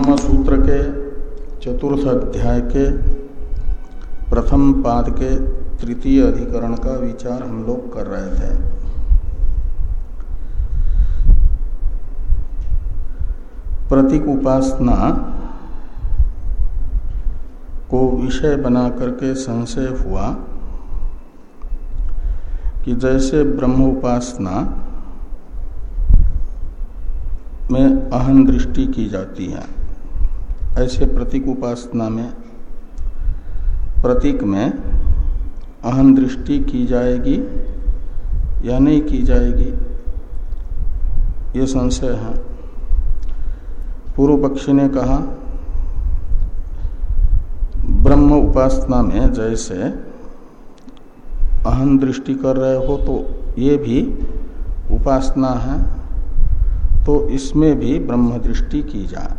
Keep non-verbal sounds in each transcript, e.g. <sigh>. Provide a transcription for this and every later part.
ब्रह्म सूत्र के चतुर्थ अध्याय के प्रथम पाद के तृतीय अधिकरण का विचार हम लोग कर रहे थे। प्रतीक उपासना को विषय बना करके संशय हुआ कि जैसे ब्रह्म उपासना में अहम दृष्टि की जाती है ऐसे प्रतीक उपासना में, प्रतीक में अहम दृष्टि की जाएगी या नहीं की जाएगी, ये संशय है। पूर्व पक्षी ने कहा, ब्रह्म उपासना में जैसे अहम दृष्टि कर रहे हो तो ये भी उपासना है तो इसमें भी ब्रह्म दृष्टि की जाए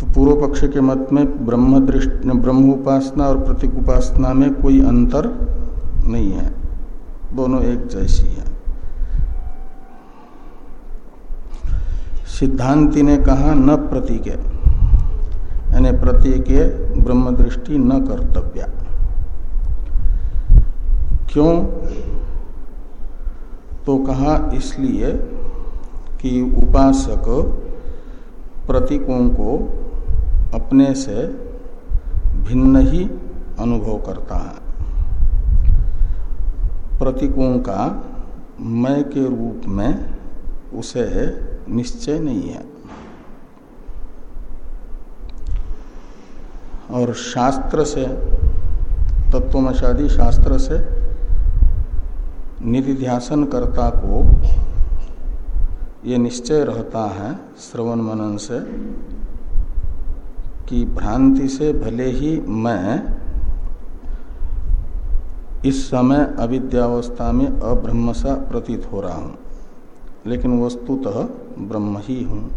तो पूर्व पक्ष के मत में ब्रह्म दृष्टि, ब्रह्म उपासना और प्रतीक उपासना में कोई अंतर नहीं है। दोनों एक जैसी है। सिद्धांति ने कहा, न प्रतीक। यानी प्रतीक ब्रह्म दृष्टि न कर्तव्य। क्यों? तो कहा इसलिए कि उपासक प्रतीकों को अपने से भिन्न ही अनुभव करता है। प्रतीकों का मय के रूप में उसे निश्चय नहीं है। और शास्त्र से, तत्वमशादी शास्त्र से निधिध्यासन कर्ता को ये निश्चय रहता है श्रवण मनन से कि भ्रांति से भले ही मैं इस समय अविद्यावस्था में अब्रह्म सा प्रतीत हो रहा हूँ, लेकिन वस्तुतः ब्रह्म ही हूँ।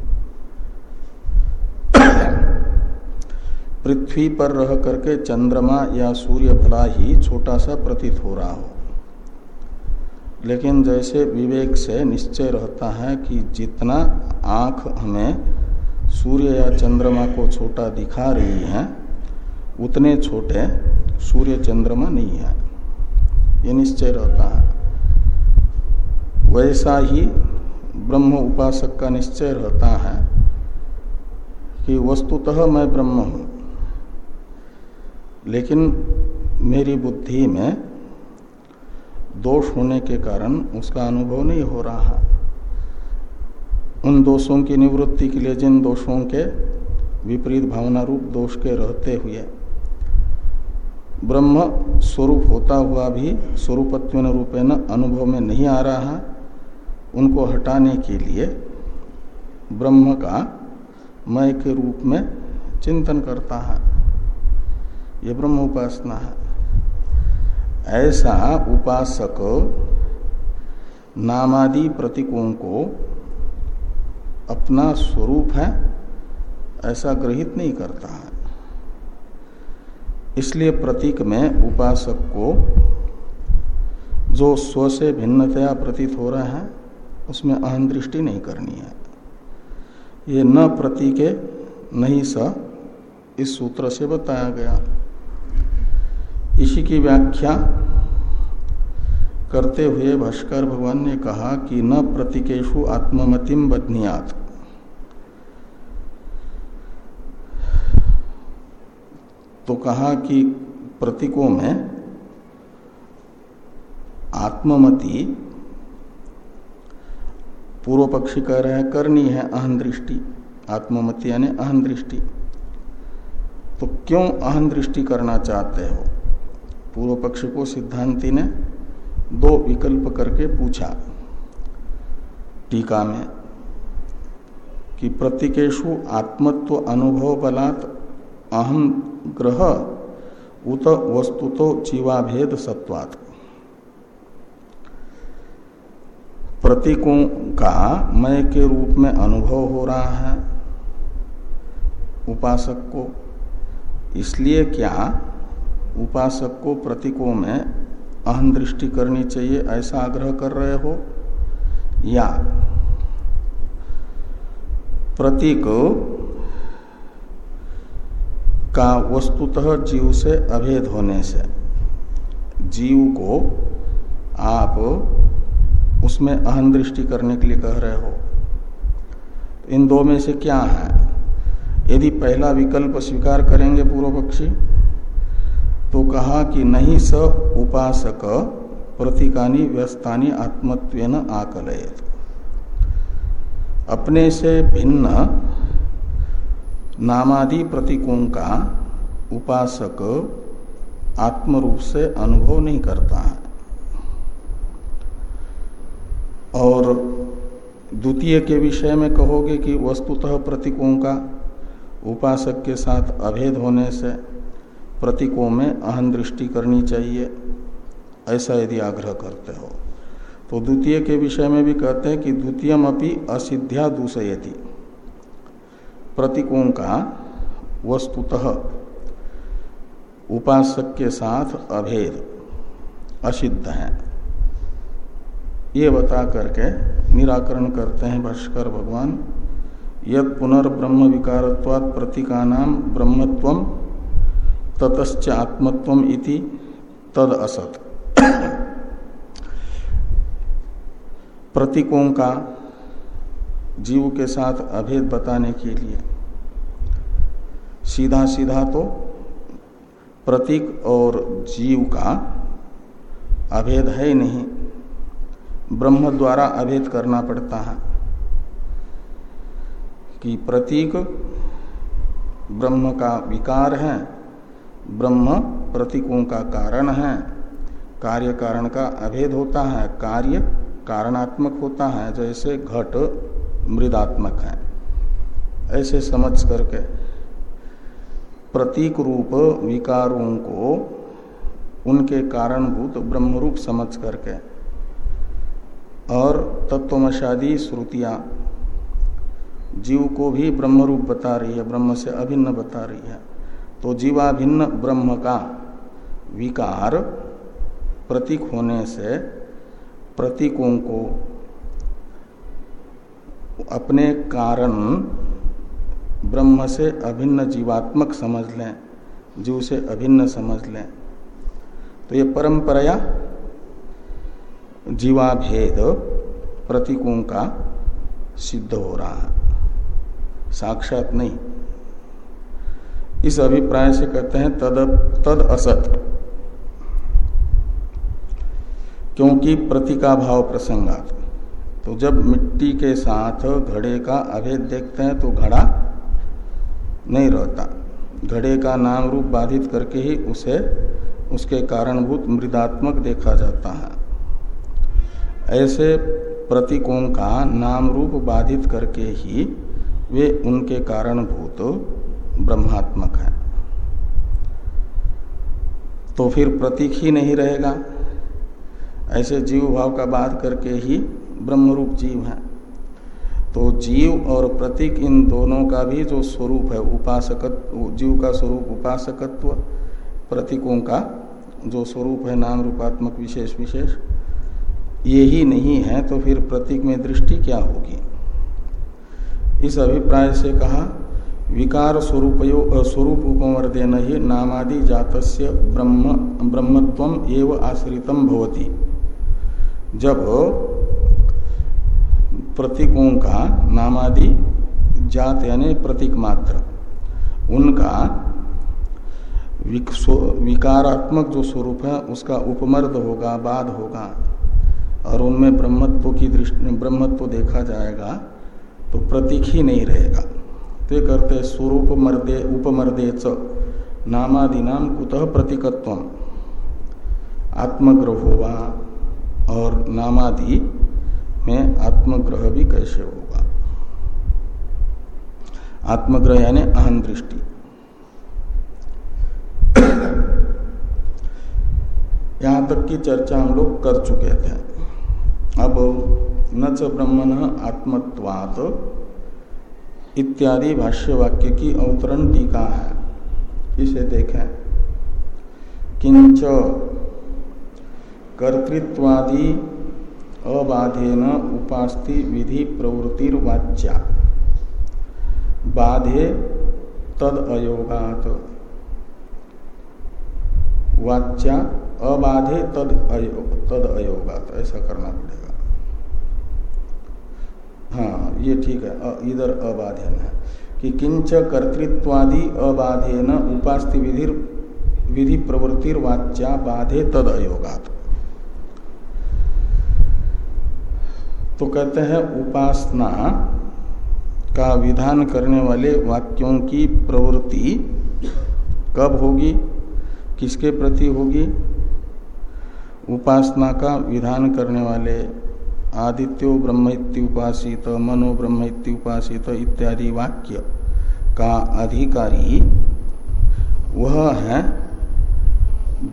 पृथ्वी पर रह करके चंद्रमा या सूर्य भला ही छोटा सा प्रतीत हो रहा हो। लेकिन जैसे विवेक से निश्चय रहता है कि जितना आँख हमें सूर्य या चंद्रमा को छोटा दिखा रही है, उतने छोटे सूर्य चंद्रमा नहीं है। ये निश्चय रहता है। वैसा ही ब्रह्म उपासक का निश्चय रहता है कि वस्तुतः मैं ब्रह्म हूँ। लेकिन मेरी बुद्धि में दोष होने के कारण उसका अनुभव नहीं हो रहा। उन दोषों की निवृत्ति के लिए जिन दोषों के विपरीत भावना रूप दोष के रहते हुए ब्रह्म स्वरूप होता हुआ भी स्वरूपत्व रूपेण अनुभव में नहीं आ रहा है उनको हटाने के लिए ब्रह्म का मय के रूप में चिंतन करता है। ये ब्रह्म उपासना है। ऐसा उपासक नामादि प्रतीकों को अपना स्वरूप है, ऐसा ग्रहित नहीं करता है। इसलिए प्रतीक में उपासक को जो स्व से भिन्नतया प्रतीत हो रहा है, उसमें अहम दृष्टि नहीं करनी है। ये न प्रतीके नहीं स, इस सूत्र से बताया गया। इसी की व्याख्या करते हुए भाष्कर भगवान ने कहा कि न प्रतीकेशु आत्ममतिम बदनियात तो कहा कि प्रतीकों में आत्ममति पूर्व पक्षी कह रहे हैं, करनी है अहम दृष्टि आत्ममति यानी अहम दृष्टि तो क्यों अहम दृष्टि करना चाहते हो? पूर्व पक्ष को सिद्धांति ने दो विकल्प करके पूछा। टीका में कि प्रतीकेशु आत्मत्व अनुभव बलात् अहम ग्रह उत वस्तु तो जीवाभेद सत्वात्। प्रतीकों का मय के रूप में अनुभव हो रहा है उपासक को। इसलिए क्या उपासक को प्रतीकों में अहम दृष्टि करनी चाहिए ऐसा आग्रह कर रहे हो? या प्रतीक का वस्तुतः जीव से अभेद होने से, जीव को आप उसमें अहम दृष्टि करने के लिए कह रहे हो। इन दो में से क्या है? यदि पहला विकल्प स्वीकार करेंगे पूर्व पक्षी तो कहा कि नहीं स उपासक प्रतीकानी व्यस्तानी आत्मत्वेन आकलयत। अपने से भिन्न नामादि प्रतीकों का उपासक आत्म रूप से अनुभव नहीं करता है। और द्वितीय के विषय में कहोगे कि वस्तुतः प्रतीकों का उपासक के साथ अभेद होने से प्रतीकों में अहम दृष्टि करनी चाहिए, ऐसा यदि आग्रह करते हो। तो द्वितीय के विषय में भी कहते हैं कि द्वितीयम अपनी असिध्या दूसयति प्रतीकों का वस्तुतः उपासक के साथ अभेद, असिद्ध है। ये बता करके निराकरण करते हैं भाष्कर भगवान। यद पुनर्ब्रह्म विकारत्वात् प्रतीकानाम ब्रह्मत्व ततश्च आत्मत्व इति तद असत। <coughs> प्रतीकों का जीव के साथ अभेद बताने के लिए। सीधा सीधा तो प्रतीक और जीव का अभेद है ही नहीं। ब्रह्म द्वारा अभेद करना पड़ता है कि प्रतीक ब्रह्म का विकार है, ब्रह्म प्रतीकों का कारण है, कार्य कारण का अभेद होता है, कार्य कारणात्मक होता है, जैसे घट मृदात्मक है। ऐसे समझ करके प्रतीक रूप विकारों को उनके कारणभूत ब्रह्म रूप समझ करके और तत्वमशादी श्रुतियाँ जीव को भी ब्रह्म रूप बता रही है, ब्रह्म से अभिन्न बता रही है। तो जीवाभिन्न ब्रह्म का विकार प्रतीक होने से प्रतीकों को अपने कारण ब्रह्म से अभिन्न जीवात्मक समझ लें, जीव से अभिन्न समझ लें। तो ये परंपराया जीवाभेद प्रतीकों का सिद्ध हो रहा है। साक्षात नहीं। इस अभिप्राय से कहते हैं तद तद असत। क्योंकि प्रतीका भाव प्रसंगात। तो जब मिट्टी के साथ घड़े का अभेद देखते हैं तो घड़ा नहीं रहता। घड़े का नाम रूप बाधित करके ही उसे, उसके कारणभूत मृदात्मक देखा जाता है। ऐसे प्रतीकों का नाम रूप बाधित करके ही वे उनके कारणभूत ब्रह्मात्मक है। तो फिर प्रतीक ही नहीं रहेगा। ऐसे जीव भाव का बात करके ही ब्रह्म रूप जीव है। तो जीव और प्रतीक इन दोनों का भी जो स्वरूप है उपासक जीव का स्वरूप, उपासकत्व, प्रतीकों का जो स्वरूप है, नाम रूपात्मक विशेष विशेष, ये ही नहीं है तो फिर प्रतीक में दृष्टि क्या होगी? इस अभिप्राय से कहा, विकार स्वरूप स्वरूप उपमर्देन ही नामादि जातस्य ब्रह्म ब्रह्मत्व एवं आश्रितम भवती। जब प्रतीकों का नामादि जात यानी प्रतीक मात्र। उनका विकारात्मक जो स्वरूप है, उसका उपमर्द होगा, बाद होगा। और उनमें ब्रह्मत्व की दृष्टि ब्रह्मत्व देखा जाएगा तो प्रतीक ही नहीं रहेगा। ते करते स्वरूप मर्दे उपमर्दे च। नामादिनाम कुतः प्रतीकत्व आत्मग्रह होगा और नामादि में आत्मग्रह भी कैसे होगा? आत्मग्रह यानी अहम दृष्टि। यहाँ तक की चर्चा हम लोग कर चुके थे। अब न च ब्रह्मण आत्मत्वात इत्यादि भाष्य वाक्य की अवतरण टीका है। इसे देखें। किंच कर्तृत्वादि अबाधेन उपास्ति विधि प्रवृत्तिर्वाच्या। बाधे तद अयोगात। वाच्या, अबाधे तद अयो, तद अयोगात। ऐसा करना पड़ेगा। हाँ ये ठीक है। इधर अबाधेन है। कि किंच कर्तृत्वादि अबाधेन उपास्ति विधि विधि प्रवृत्तिर्वाच्या बाधे तद अयोगात। तो कहते हैं उपासना का विधान करने वाले वाक्यों की प्रवृत्ति कब होगी? किसके प्रति होगी? उपासना का विधान करने वाले आदित्यो ब्रह्म उपासित, मनो उपासित इत्यादि वाक्य का अधिकारी वह है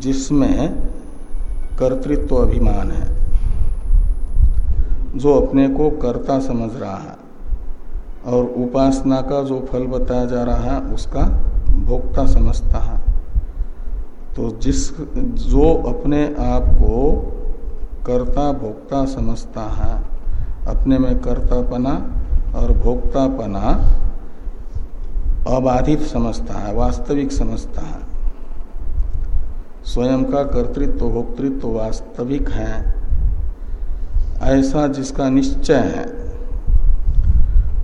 जिसमें कर्तृत्व अभिमान है। जो अपने को कर्ता समझ रहा है और उपासना का जो फल बताया जा रहा है, उसका भोक्ता समझता है। तो जिस, जो अपने आप को कर्ता भोक्ता समझता है, अपने में कर्तापना और भोक्तापना अबाधित समझता है, वास्तविक समझता है। स्वयं का कर्तृत्व, भोक्तृत्व वास्तविक है। ऐसा जिसका निश्चय है,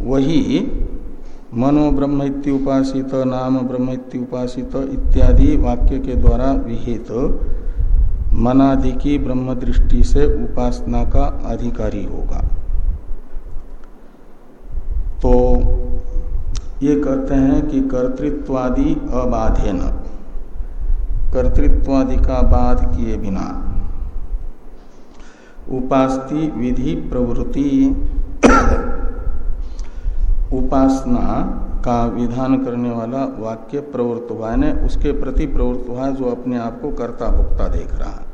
वही मनो ब्रह्म उपासित नाम ब्रह्म उपासित इत्यादि वाक्य के द्वारा विहित मनादि की ब्रह्म दृष्टि से उपासना का अधिकारी होगा। तो ये कहते हैं कि कर्तृत्वादि अबाधे न कर्तृत्वादि का बाध किए बिना उपास्ति विधि प्रवृत्ति उपासना का विधान करने वाला वाक्य प्रवृत्त हुआ है, उसके प्रति प्रवृत्त हुआ जो अपने आप को कर्ता भोक्ता देख रहा है।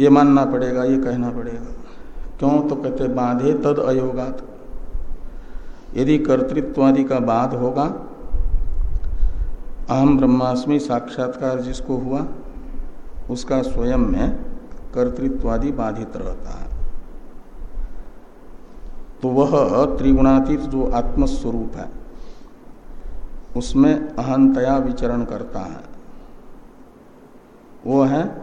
ये मानना पड़ेगा, ये कहना पड़ेगा। क्यों? तो कहते बाधे तद अयोगात। यदि कर्तृत्वादि का बाध होगा, अहम ब्रह्मास्मि साक्षात्कार जिसको हुआ, उसका स्वयं में कर्तृत्वादि बाधित रहता है। तो वह त्रिगुणातीत जो आत्मस्वरूप है, उसमें अहंतया विचरण करता है। वो है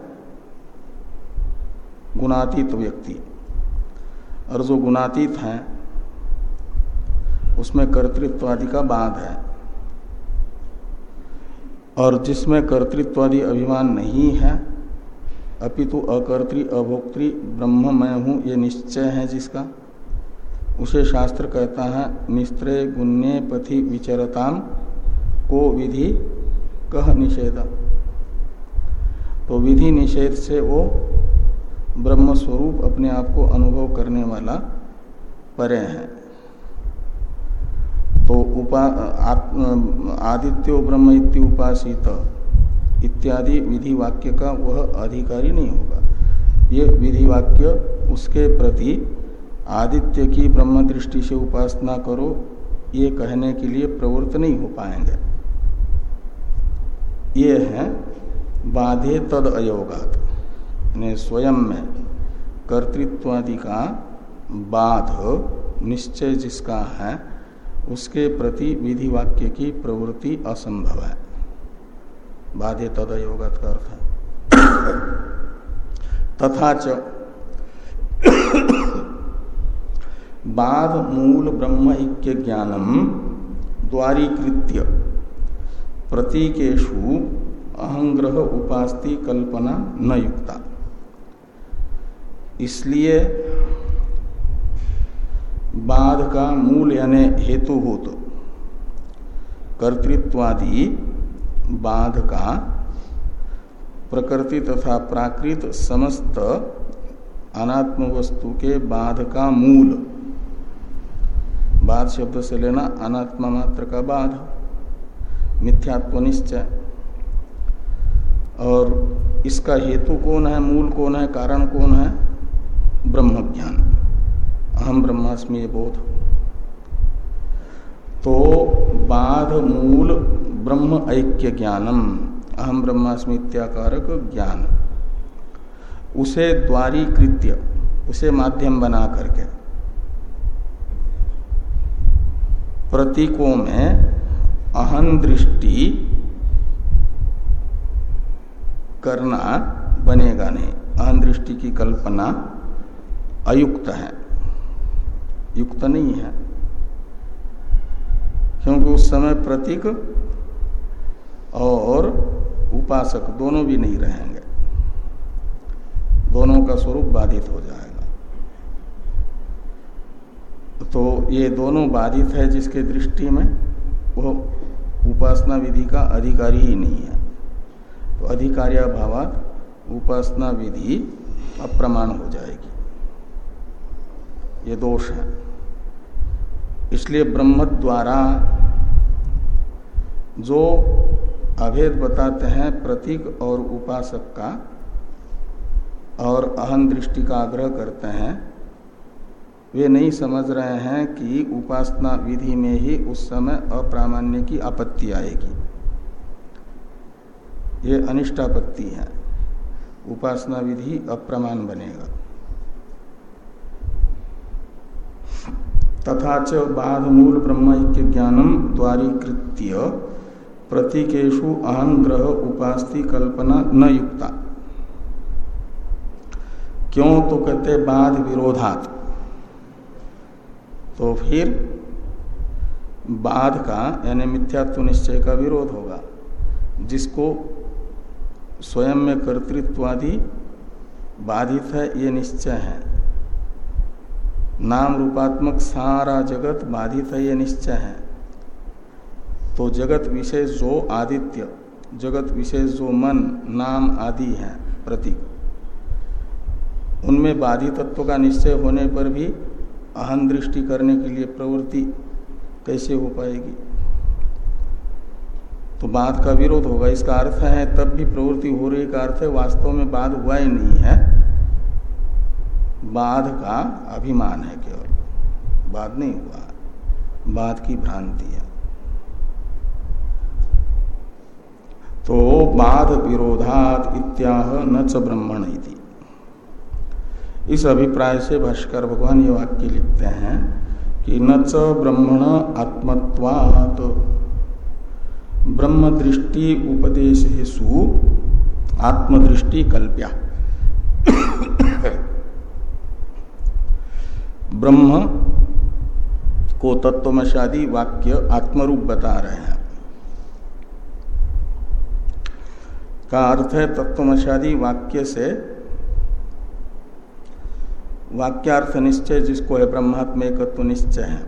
गुणातीत व्यक्ति। और जो गुणातीत है, उसमें कर्तृत्वादि का बाध है। और जिसमें कर्तृत्वादि अभिमान नहीं है अपितु अकर्तृ अभोक्तृ ब्रह्म, मैं हूँ, ये निश्चय है जिसका। उसे शास्त्र कहता है, निस्त्रे गुण्य पथि विचरताम को विधि कह निषेध। तो विधि निषेध से वो ब्रह्म स्वरूप अपने आप को अनुभव करने वाला परे है। तो उपा आदित्यो ब्रह्म उपासित इत्यादि विधि वाक्य का वह अधिकारी नहीं होगा। ये विधि वाक्य उसके प्रति आदित्य की ब्रह्म दृष्टि से उपासना करो, ये कहने के लिए प्रवृत्त नहीं हो पाएँगे। ये है बाधे तद अयोगात ने स्वयं में कर्तृत्वादि का बाध, निश्चय जिसका है, उसके प्रति विधि वाक्य की प्रवृत्ति असंभव है। बाधे तद का अर्थ है। तथा च बाध मूल ब्रह्म ऐक्य ज्ञानम द्वारीकृत्य प्रतीकेशु अहंग्रह उपास्ति कल्पना न युक्ता। इसलिए बाध का मूल यानी हेतुभूत कर्तृत्वादि बाध का प्रकृति तथा प्राकृत समस्त अनात्म वस्तु के बाध का मूल। बाध शब्द से लेना अनात्मा मात्र का बाध। मिथ्यात्व निश्चय। और इसका हेतु कौन है, मूल कौन है, कारण कौन है? ब्रह्म ज्ञान अहम ब्रह्मास्मि बोध। तो बाध मूल ब्रह्म ऐक्य ज्ञानम, अहम ब्रह्मास्मि इत्याकारक ज्ञान। उसे द्वारी कृत्य उसे माध्यम बना करके। प्रतीकों में अहन दृष्टि करना बनेगा नहीं। अहन दृष्टि की कल्पना अयुक्त है। युक्त नहीं है। क्योंकि उस समय प्रतीक और उपासक दोनों भी नहीं रहेंगे। दोनों का स्वरूप बाधित हो जाएगा। तो ये दोनों बाधित है जिसके दृष्टि में वो उपासना विधि का अधिकारी ही नहीं है। तो अधिकारिया भावात उपासना विधि अप्रमाण हो जाएगी। ये दोष है। इसलिए ब्रह्म द्वारा जो अभेद बताते हैं प्रतीक और उपासक का, और अहम दृष्टि का आग्रह करते हैं। वे नहीं समझ रहे हैं कि उपासना विधि में ही उस समय अप्रामाण्य की आपत्ति आएगी। ये अनिष्टापत्ति है। उपासना विधि अप्रमाण बनेगा। तथा च बाध मूल ब्रह्म ज्ञानम द्वारीकृत्य प्रतीकेशु अहम ग्रह उपास्ति कल्पना न युक्ता। क्यों तो कहते बाध विरोधात। तो फिर बाध का, यानी मिथ्यात्व निश्चय का विरोध होगा। जिसको स्वयं में कर्तृत्वादि बाधित है, ये निश्चय है। नाम रूपात्मक सारा जगत बाधित है, ये निश्चय है। तो जगत विशेष जो आदित्य, जगत विशेष जो मन, नाम आदि है, प्रतीक। उनमें बाधित तत्व का निश्चय होने पर भी अहम दृष्टि करने के लिए प्रवृत्ति कैसे हो पाएगी? तो बाध का विरोध होगा, इसका अर्थ है तब भी प्रवृत्ति हो रही का अर्थ है, वास्तव में बाध हुआ ही नहीं है। बाध का अभिमान है केवल। बाध नहीं हुआ, बाध की भ्रांति है। तो बाध विरोधात इत्याह न च ब्रह्मण इस अभिप्राय से भाष्कर भगवान ये वाक्य लिखते हैं कि न च ब्रह्मण आत्मत्वात्। ब्रह्म दृष्टि उपदेश हेसु आत्मदृष्टि कल्प्या। ब्रह्म को तत्वमशादी वाक्य आत्मरूप बता रहे हैं। का अर्थ है तत्वमशादी वाक्य से वाक्यार्थ निश्चय जिसको है, ब्रह्मात्म एकत्व निश्चय है,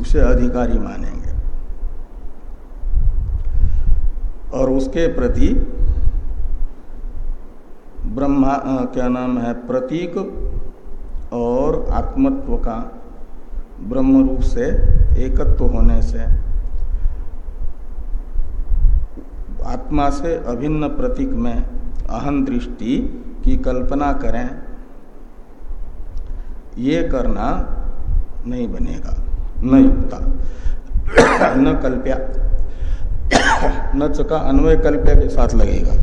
उसे अधिकारी मानेंगे। और उसके प्रति ब्रह्मा क्या नाम है, प्रतीक और आत्मत्व का ब्रह्म रूप से एकत्व होने से आत्मा से अभिन्न प्रतीक में अहम दृष्टि की कल्पना करें, ये करना नहीं बनेगा, न युक्ता, न कल्प्या, न चका अन्वय कल्प्या के साथ लगेगा।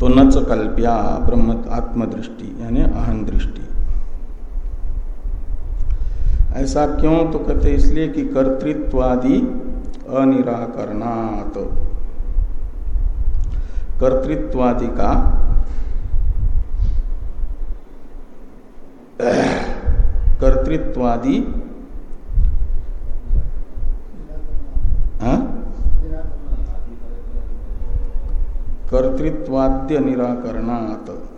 तो न च कल्प्या ब्रह्म आत्मदृष्टि, यानी अहम दृष्टि। ऐसा क्यों? तो कहते इसलिए कि कर्तृत्वादि अनिराकरणात्। कर्तृत्वादि का कर्तृत्वादि हाँ? कर्तृत्वाद्य निराकरणात्।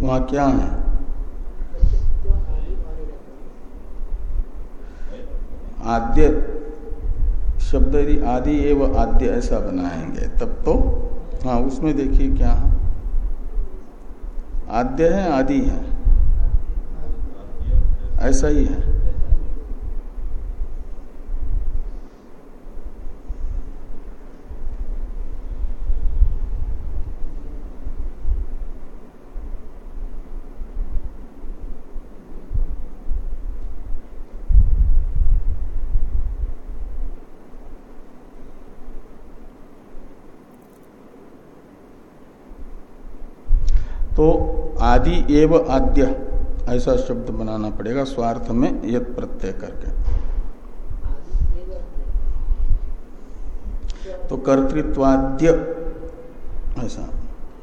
वहाँ क्या है? आद्य शब्द यदि आदि एवं आद्य ऐसा बनाएँगे। तब तो हाँ उसमें देखिए क्या है। आद्य है, आदि है। ऐसा ही है। आदि एव आद्य। ऐसा शब्द बनाना पड़ेगा, स्वार्थ में यद प्रत्यय करके। तो कर्तृत्वाद्य, ऐसा।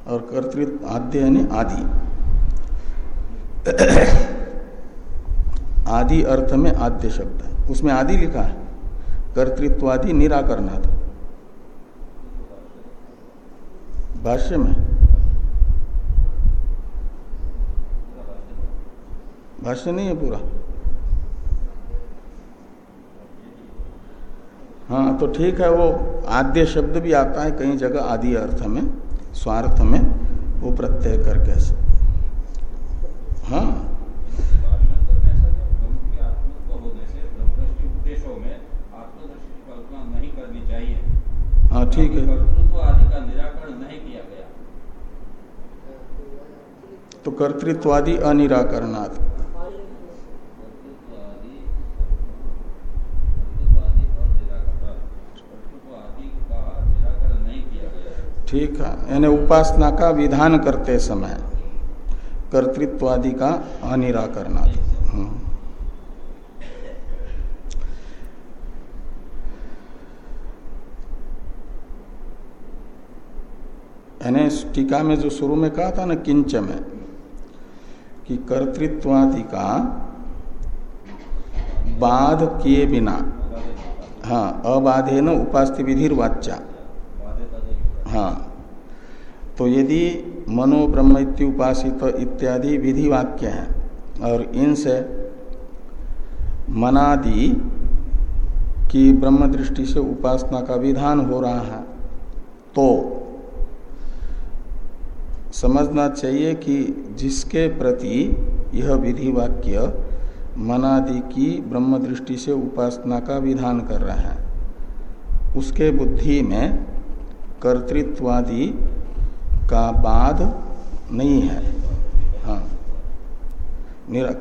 और कर्तृत्व आद्य यानी आदि। आदि अर्थ में आद्य शब्द है। उसमें आदि लिखा है। कर्तृत्वादि निराकरणाद भाष्य में भाष्य नहीं है पूरा? हाँ तो ठीक है, वो आद्य शब्द भी आता है कई जगह, आदि अर्थ में, स्वार्थ में, वो प्रत्यय करके हाँ। हाँ ठीक है। तो कर्तृत्वादि अनिराकरणात् ठीक है। यानी उपासना का विधान करते समय कर्तृत्वादि का अनिराकरणात् हम्म। यानी टीका में जो शुरू में कहा था ना किंच में, कि कर्तृत्वादि का बाध किए बिना हाँ अबाधे न उपास्ति विधि वाच्या हाँ। तो यदि मनो ब्रह्म उपासित इत्यादि विधि वाक्य हैं, और इनसे मनादि की ब्रह्म दृष्टि से उपासना का विधान हो रहा है तो समझना चाहिए कि जिसके प्रति यह विधि वाक्य मनादि की ब्रह्म दृष्टि से उपासना का विधान कर रहा है, उसके बुद्धि में कर्तृत्वादि का बाध नहीं है। हाँ।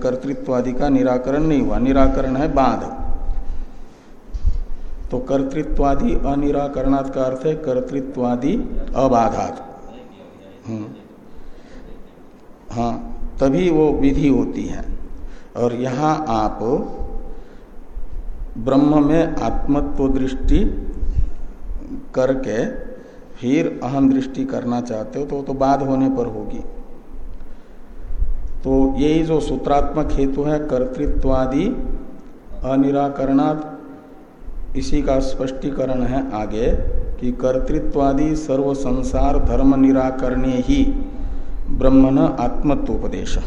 कर्तृत्वादि का निराकरण नहीं हुआ। निराकरण है बाध तो कर्तृत्वादि अनिराकरणात् का अर्थ है कर्तृत्वादि अबाधात। हम्म। हाँ तभी वो विधि होती है। और यहाँ आप ब्रह्म में आत्मत्व दृष्टि करके फिर अहम दृष्टि करना चाहते हो तो तो बाद होने पर होगी। तो यही जो सूत्रात्मक हेतु है, कर्तृत्वादि अनिराकरणात्, इसी का स्पष्टीकरण है आगे कि कर्तृत्वादि सर्व संसार धर्म निराकरणे ही ब्रह्मण आत्मत्वोपदेश।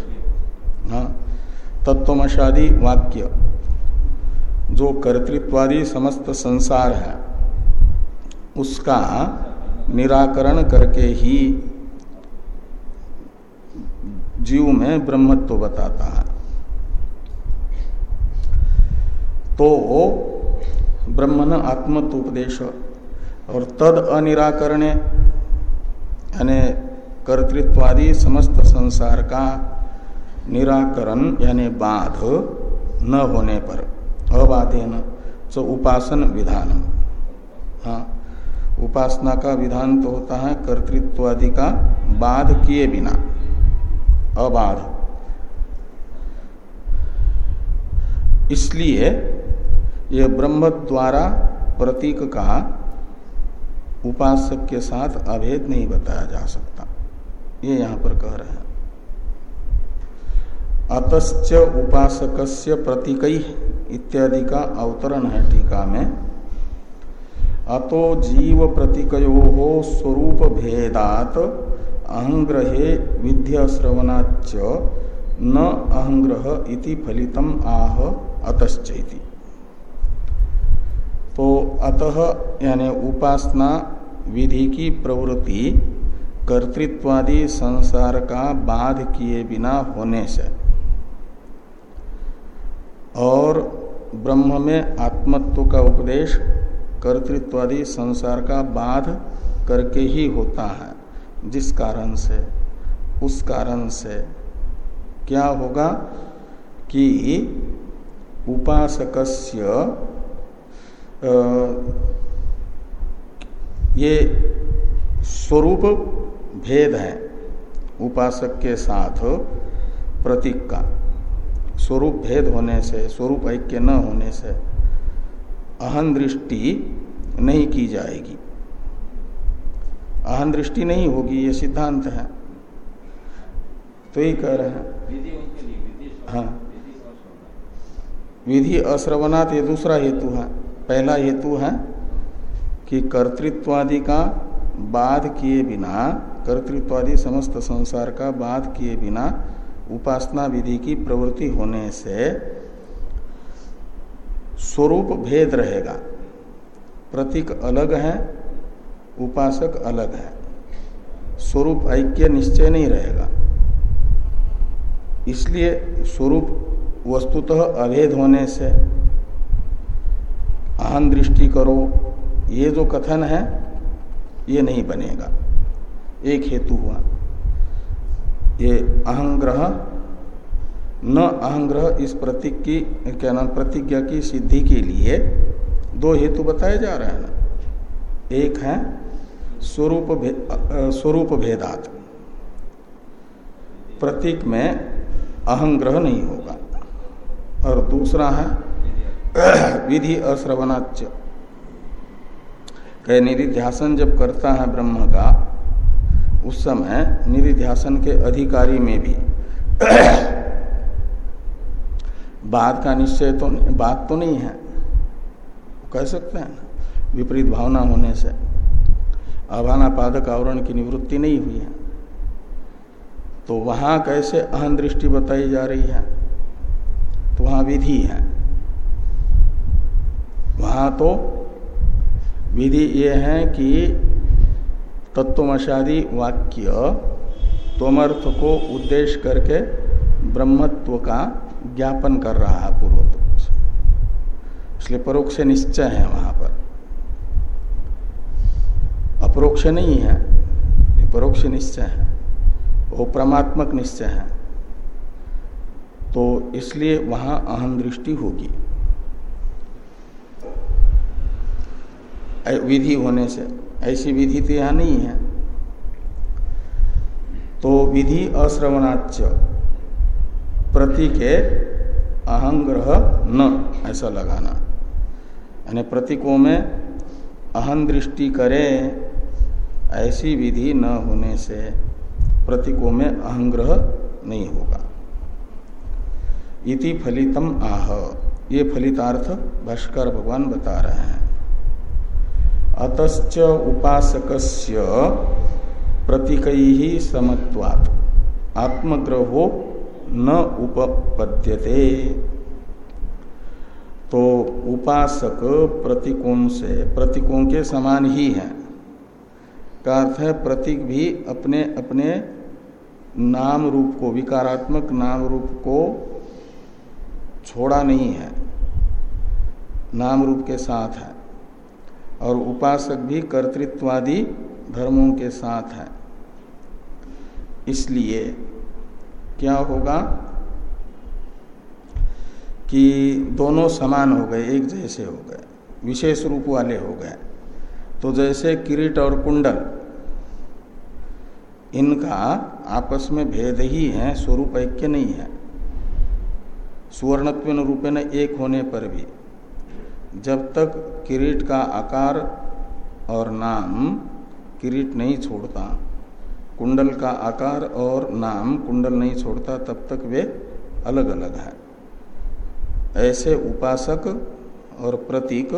हाँ तत्वमशादी वाक्य, जो कर्तृत्वादी समस्त संसार है, उसका निराकरण करके ही जीव में ब्रह्मत्व बताता है। तो ब्रह्मण आत्मत्वोपदेश और तद अनिराकरणे यानी कर्तृत्वादि समस्त संसार का निराकरण यानी बाध न होने पर, अबाधेन तो उपासन विधान हाँ। उपासना का विधान तो होता है कर्तृत्वादि का बाध किए बिना। अबाध। इसलिए यह ब्रह्म द्वारा प्रतीक का उपासक के साथ अभेद नहीं बताया जा सकता। ये यहाँ पर कह रहे हैं। अतच उपासक प्रतीक इत्यादि का अवतरण है टीका में। अतो जीव प्रतीको स्वरूप भेदात, अहंग्रहे विद्य श्रवणाच न अहंग्रह इति फलितम आह अतश्च तो अतः यानी उपासना विधि की प्रवृत्ति कर्तृत्वादि संसार का बाध किए बिना होने से। और ब्रह्म में आत्मत्व का उपदेश कर्तृत्वादि संसार का बाध करके ही होता है। जिस कारण से? उस कारण से। क्या होगा कि उपासकस्य ये स्वरूप भेद है उपासक के साथ प्रतीक का। स्वरूप भेद होने से, स्वरूप ऐक्य न होने से अहन दृष्टि नहीं की जाएगी। अहन दृष्टि नहीं होगी ये सिद्धांत है। तो ही कह रहे हैं। हाँ। विधि अश्रवनात् ये दूसरा हेतु है। पहला हेतु है कि कर्तृत्वादि का बाध किए बिना कर्तृत्वादि समस्त संसार का बाध किए बिना उपासना विधि की प्रवृत्ति होने से स्वरूप भेद रहेगा। प्रतीक अलग है, उपासक अलग है। स्वरूप ऐक्य निश्चय नहीं रहेगा। इसलिए स्वरूप वस्तुतः अभेद होने से अहम दृष्टि करो, ये जो कथन है, ये नहीं बनेगा। एक हेतु हुआ। ये अहंग्रह न अहंग्रह इस प्रतीक की क्या नाम प्रतिज्ञा की सिद्धि के लिए दो हेतु बताए जा रहे हैं। एक है स्वरूप भे, स्वरूप भेदात। प्रतीक में अहंग्रह नहीं होगा। और दूसरा है <clears throat> विधि अश्रवणाच कह निधिध्यासन जब करता है ब्रह्म का उस समय निधिध्यासन के अधिकारी में भी <clears throat> बात का निश्चय तो बात तो नहीं है। कह सकते हैं विपरीत भावना होने से। अभाना पादक आवरण की निवृत्ति नहीं हुई है। तो वहाँ कैसे अहम दृष्टि बताई जा रही है? तो वहाँ विधि है। वहाँ तो विधि ये है कि तत्वमशादी वाक्य तोमर्थ को उद्देश्य करके ब्रह्मत्व का ज्ञापन कर रहा है पूर्व इसलिए परोक्ष निश्चय है वहाँ पर। अपरोक्ष नहीं है परोक्ष निश्चय है। वो परमात्मक निश्चय है। तो इसलिए वहाँ अहम दृष्टि होगी। विधि होने से, ऐसी विधि तो यहाँ नहीं है। तो विधि अश्रवणाच प्रति के अहंग्रह न, ऐसा लगाना। यानी प्रतीकों में अहम दृष्टि करें, ऐसी विधि न होने से प्रतीकों में अहंग्रह नहीं होगा। इति फलितम आह। ये फलितार्थ भाष्कर भगवान बता रहे हैं। अतच उपासक प्रतीक समत्वात्। आत्मग्रहो न उपपद्यते। तो उपासक प्रतीकों से प्रतीकों के समान ही है। का अर्थ है, प्रतीक भी अपने अपने नाम रूप को, विकारात्मक नाम रूप को छोड़ा नहीं है। नाम रूप के साथ है। और उपासक भी कर्तृत्वादि धर्मों के साथ है। इसलिए क्या होगा कि दोनों समान हो गए, एक जैसे हो गए, विशेष रूप वाले हो गए। तो जैसे किरीट और कुंडल, इनका आपस में भेद ही है, स्वरूप ऐक्य नहीं है। सुवर्णत्व रूपे न एक होने पर भी, जब तक किरीट का आकार और नाम किरीट नहीं छोड़ता कुंडल का आकार और नाम कुंडल नहीं छोड़ता, तब तक वे अलग अलग हैं। ऐसे उपासक और प्रतीक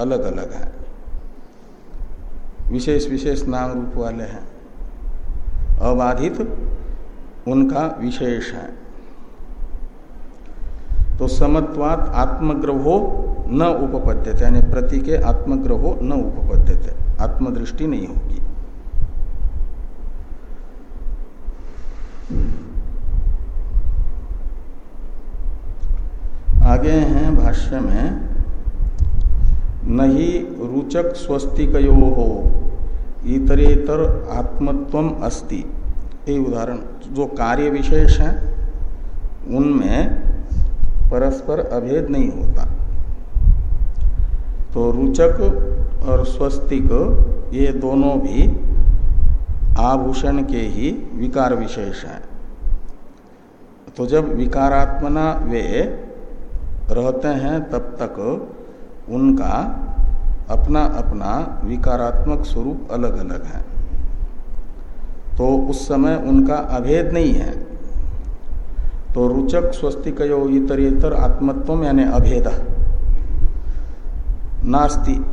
अलग अलग हैं। विशेष विशेष नाम रूप वाले हैं। अबाधित उनका विशेष है। तो समत्वात आत्मग्रहो न उपपद्यते, यानी प्रति के आत्मग्रहो न उपपद्यते, आत्मदृष्टि नहीं होगी। आगे हैं भाष्य में, नहीं रुचक स्वस्तिकयो हो, इतरेतर आत्मत्व अस्ति। ये उदाहरण, जो कार्य विशेष है, उनमें परस्पर अभेद नहीं होता। तो रुचक और स्वस्तिक, ये दोनों भी आभूषण के ही विकार विशेष हैं। तो जब विकारात्मना वे रहते हैं, तब तक उनका अपना अपना विकारात्मक स्वरूप अलग अलग है। तो उस समय उनका अभेद नहीं है। तो रुचक, स्वस्तिकयो, इतरेतर आत्मत्व यानी अभेद। नास्ति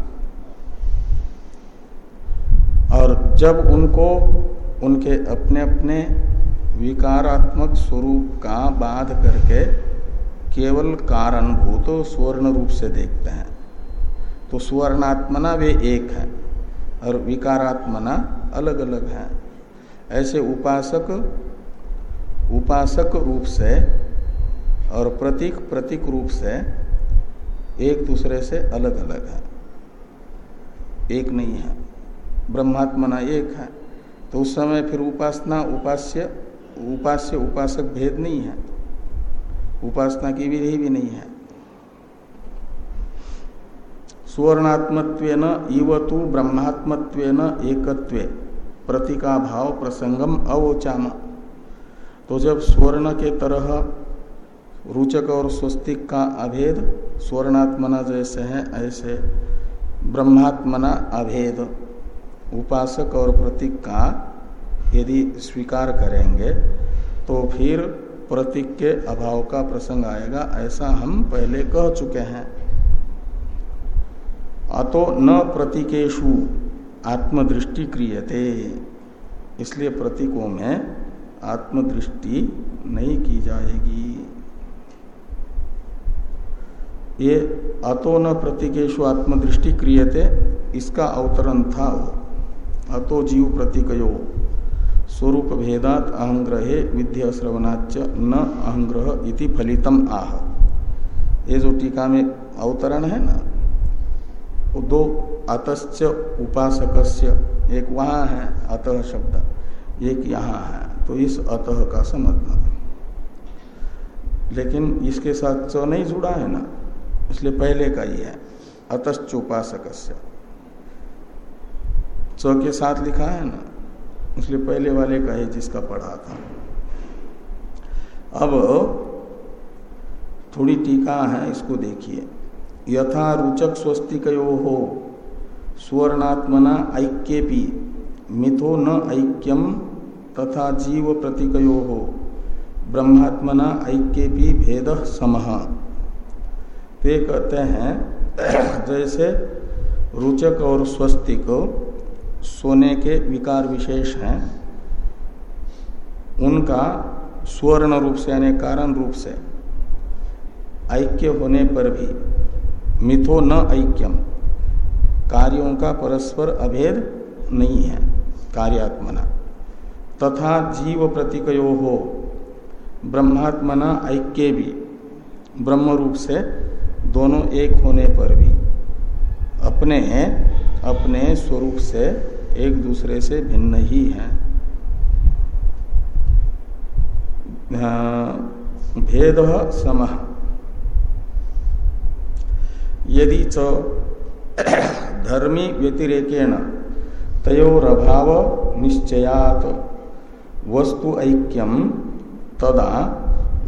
और जब उनको उनके अपने अपने विकारात्मक स्वरूप का बाध करके केवल कारणभूत स्वर्ण रूप से देखते हैं तो स्वर्णात्मना वे एक है और विकारात्मना अलग अलग है। ऐसे उपासक उपासक रूप से और प्रतीक प्रतीक रूप से एक दूसरे से अलग अलग है। एक नहीं है। ब्रह्मात्मना एक है। तो उस समय फिर उपासना, उपास्य उपास्य, उपासक भेद नहीं है। उपासना की विधि भी नहीं है। सुवर्णात्मत्वेन इव तो ब्रह्मात्मत्वेन एकत्वे, प्रतीका भाव प्रसंगम अवोचाम। तो जब स्वर्ण के तरह रुचक और स्वस्तिक का अभेद, स्वर्णात्मना जैसे है, ऐसे ब्रह्मात्मना अभेद। उपासक और प्रतीक का यदि स्वीकार करेंगे तो फिर प्रतीक के अभाव का प्रसंग आएगा। ऐसा हम पहले कह चुके हैं। अतो न प्रतीकेशु आत्मदृष्टि क्रियते। इसलिए प्रतीकों में आत्मदृष्टि नहीं की जाएगी। ये अतो न प्रतीकेशु आत्मदृष्टि क्रियते, इसका अवतरण था वो। अतो जीव प्रतीकयो। स्वरूप भेदात अहंग्रहे विद्या श्रवणाच न अहंग्रह इति फलितम आह। ये जो टीका में अवतरण है ना, वो दो अतश्च उपासक एक वहाँ है, अतः शब्द, एक यहाँ है तो इस अतः का समझना लेकिन इसके साथ च नहीं जुड़ा है ना, इसलिए पहले का ही है, अतश्च उपासक च के साथ लिखा है ना इसलिए पहले वाले का ही जिसका पढ़ा था। अब थोड़ी टीका है, इसको देखिए। यथा रुचक स्वस्तिकयो हो, स्वर्णात्मना ऐक्यपि, मिथो न ऐक्यम, तथा जीव प्रतीकयो हो, ब्रह्मात्मना ऐक्यपि भेद समह ते कहते हैं, <clears throat> जैसे रुचक और स्वस्तिक सोने के विकार विशेष हैं। उनका स्वर्ण रूप से यानी कारण रूप से ऐक्य होने पर भी मिथो न ऐक्यम, कार्यों का परस्पर अभेद नहीं है, कार्यात्मना। तथा जीव प्रतीकयो हो, ब्रह्मात्मना ऐक्य भी, ब्रह्म रूप से दोनों एक होने पर भी अपने अपने स्वरूप से एक दूसरे से भिन्न ही हैं। भेद समह यदि च धर्मी व्यतिरेकेण तयोरभाव निश्चयात वस्तु ऐक्यम तदा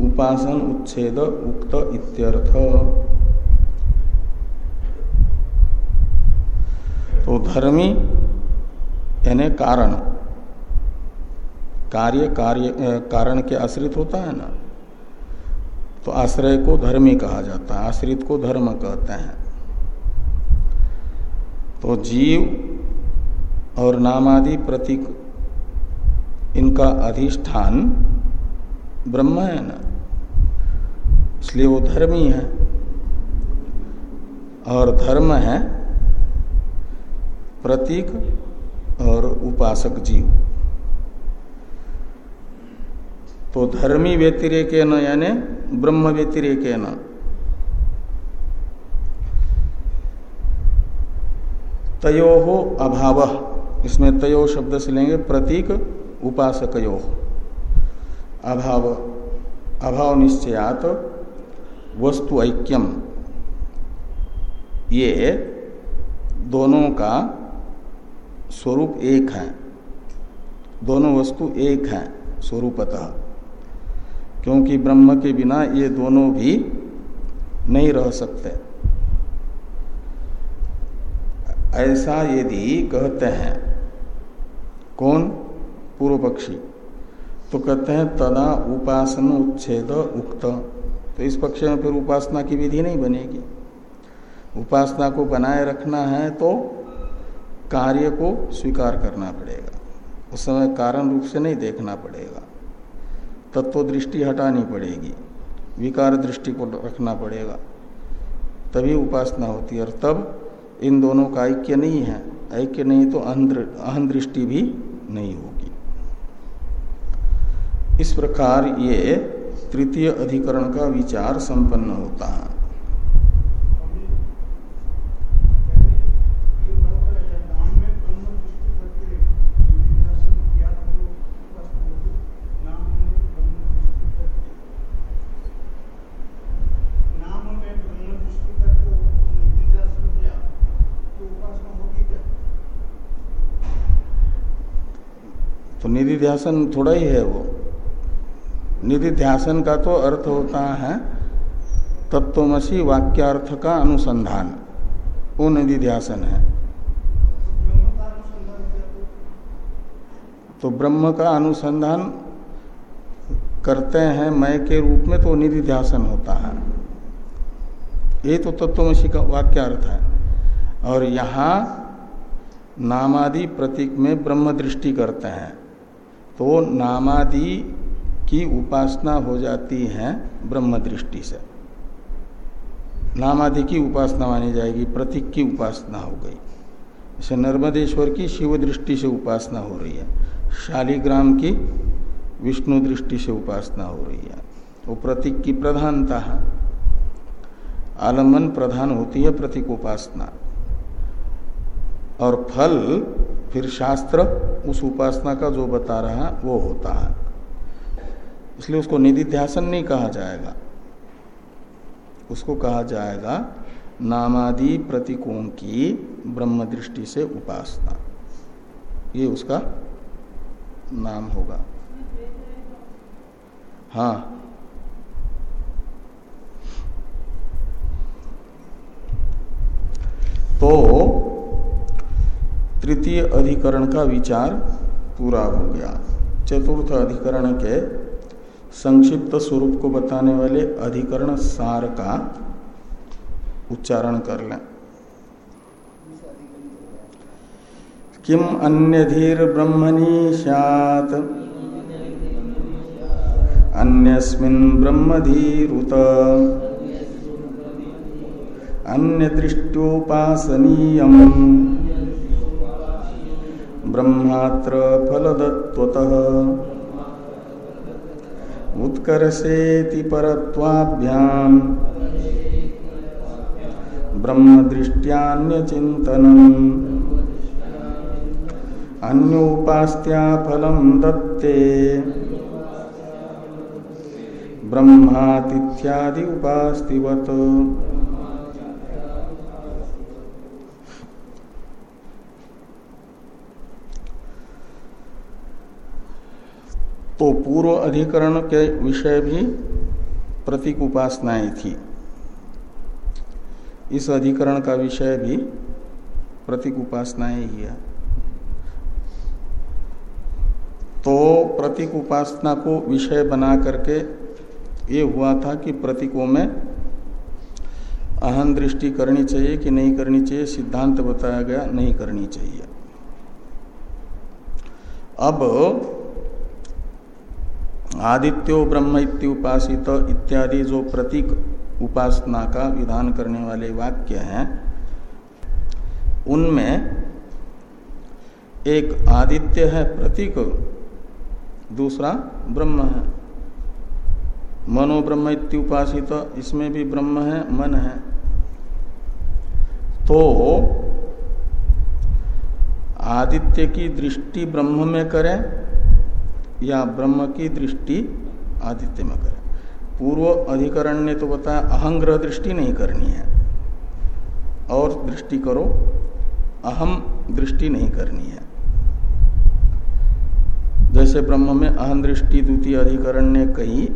उपासन उच्छेद उक्त इत्यर्थ। तो धर्मी यानी कारण, कार्य कार्य कारण के आश्रित होता है ना? तो आश्रय को धर्मी कहा जाता है, आश्रित को धर्म कहते हैं। तो जीव और नामादि प्रतीक, इनका अधिष्ठान ब्रह्म है ना? इसलिए वो धर्मी है। और धर्म है प्रतीक और उपासक जीव। तो धर्मी व्यतिरेक न यानी ब्रह्म व्यतिरेक न तयो हो अभाव, इसमें तयो शब्द से लेंगे प्रतीक उपासक यो अभाव अभाव निश्चयात वस्तु ऐक्यम। ये दोनों का स्वरूप एक है। दोनों वस्तु एक है, स्वरूपतः। क्योंकि ब्रह्म के बिना ये दोनों भी नहीं रह सकते। ऐसा यदि कहते हैं, कौन? पूर्व पक्षी। तो कहते हैं, तदा उपासन उच्छेद उक्त। तो इस पक्ष में फिर उपासना की विधि नहीं बनेगी। उपासना को बनाए रखना है तो कार्य को स्वीकार करना पड़ेगा। उस समय कारण रूप से नहीं देखना पड़ेगा। तत्व दृष्टि हटानी पड़ेगी। विकार दृष्टि को रखना पड़ेगा। तभी उपासना होती है और तब इन दोनों का ऐक्य नहीं है। ऐक्य नहीं तो अहन दृष्टि भी नहीं होगी। इस प्रकार ये तृतीय अधिकरण का विचार संपन्न होता है। तो निधि ध्यासन थोड़ा ही है वो। निधि ध्यासन का तो अर्थ होता है तत्वमसी वाक्यार्थ का अनुसंधान। वो निधि ध्यासन है। तो ब्रह्म का अनुसंधान करते हैं मय के रूप में तो निधि ध्यासन होता है। ये तो तत्वमसी का वाक्यार्थ है। और यहाँ नामादि प्रतीक में ब्रह्म दृष्टि करते हैं। तो नामादि की उपासना हो जाती है ब्रह्म दृष्टि से। नामादि की उपासना मानी जाएगी, प्रतीक की उपासना हो गई। जैसे नर्मदेश्वर की शिव दृष्टि से उपासना हो रही है। शालिग्राम की विष्णु दृष्टि से उपासना हो रही है। वो प्रतीक की प्रधानता है। आलंबन प्रधान होती है प्रतीक उपासना। और फल फिर शास्त्र उस उपासना का जो बता रहा है, वो होता है। इसलिए उसको निधि ध्यासन नहीं कहा जाएगा। उसको कहा जाएगा नामादि प्रतीकों की ब्रह्म दृष्टि से उपासना। ये उसका नाम होगा। हाँ। तो तृतीय अधिकरण का विचार पूरा हो गया। चतुर्थ अधिकरण के संक्षिप्त स्वरूप को बताने वाले अधिकरण सार का उच्चारण कर लें। किम अन्यधीर ब्रह्मणि सैत अन्यस्मिन् ब्रह्मधीरुत। अन्य दृष्टोपासनीयम ब्रह्मात्र फलदत्वतः उत्कर्षेति परत्वाभ्याम। ब्रह्मदृष्ट्यान्यचिन्तनम्। अन्योपास्त्या फलं दत्ते। ब्रह्मातिथ्यादि उपास्तिवत। तो पूर्व अधिकरण के विषय भी प्रतीक उपासनाएँ थी। इस अधिकरण का विषय भी प्रतीक उपासनाएँ ही है। तो प्रतीक उपासना को विषय बना करके ये हुआ था कि प्रतीकों में अहम दृष्टि करनी चाहिए कि नहीं करनी चाहिए, सिद्धांत बताया गया, नहीं करनी चाहिए। अब आदित्यो ब्रह्म इत्युपासित इत्यादि जो प्रतीक उपासना का विधान करने वाले वाक्य हैं, उनमें एक आदित्य है, प्रतीक, दूसरा ब्रह्म है। मनो ब्रह्म इत्युपासित, इसमें भी ब्रह्म है, मन है। तो आदित्य की दृष्टि ब्रह्म में करें या ब्रह्म की दृष्टि आदित्य में करें। पूर्व अधिकरण ने तो बताया अहंग्रह दृष्टि नहीं करनी है। और दृष्टि करो, अहम दृष्टि नहीं करनी है। जैसे ब्रह्म में अहम दृष्टि, द्वितीय अधिकरण ने कही,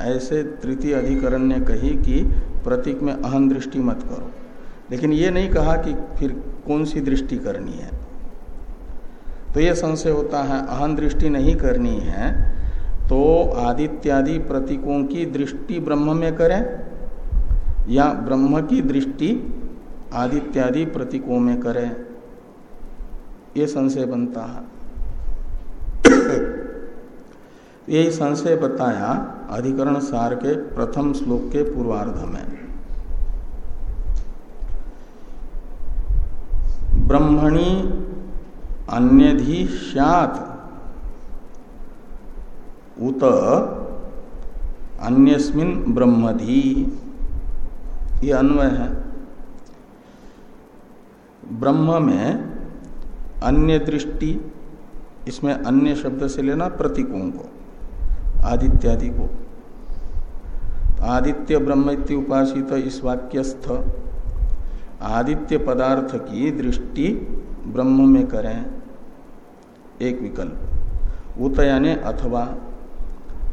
ऐसे तृतीय अधिकरण ने कही कि प्रतीक में अहम दृष्टि मत करो। लेकिन ये नहीं कहा कि फिर कौन सी दृष्टि करनी है। तो ये संशय होता है अहम दृष्टि नहीं करनी है तो आदित्यादि प्रतीकों की दृष्टि ब्रह्म में करें, या ब्रह्म की दृष्टि आदित्यादि प्रतीकों में करें, ये संशय बनता है। <coughs> यही संशय बताया अधिकरण सार के प्रथम श्लोक के पूर्वार्ध में। ब्रह्मणी अन्यधि सत उत अन्यस्मिन ब्रह्मधि। ये अन्वय है। ब्रह्म में अन्य दृष्टि, इसमें अन्य शब्द से लेना प्रतीकों को, आदित्यादि को। आदित्य ब्रह्म उपासित इस वाक्यस्थ। आदित्य पदार्थ की दृष्टि ब्रह्म में करें। एक विकल्प। उत यानी अथवा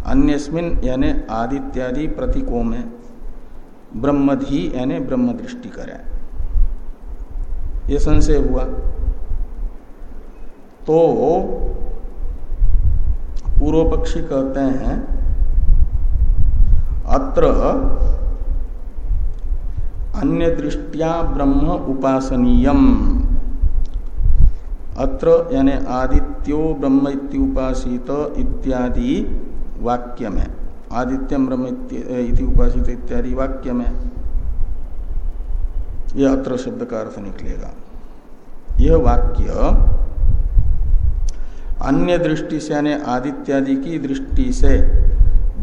अन्यस्मिन यानी आदित्यादि प्रतीकों में ब्रह्मधि यानी ब्रह्म दृष्टि करें। ये संशय हुआ। तो पूर्व पक्षी कहते हैं, अत्र अन्य दृष्टिया ब्रह्म उपासनीयम। अत्र यानी आदित्यो ब्रह्म उपासित इत्यादि वाक्य में आदित्यम ब्रह्म इति उपासित इत्यादि वाक्य में यह अत्र शब्द का अर्थ निकलेगा। यह वाक्य अन्य दृष्टि से यानी आदित्यादि की दृष्टि से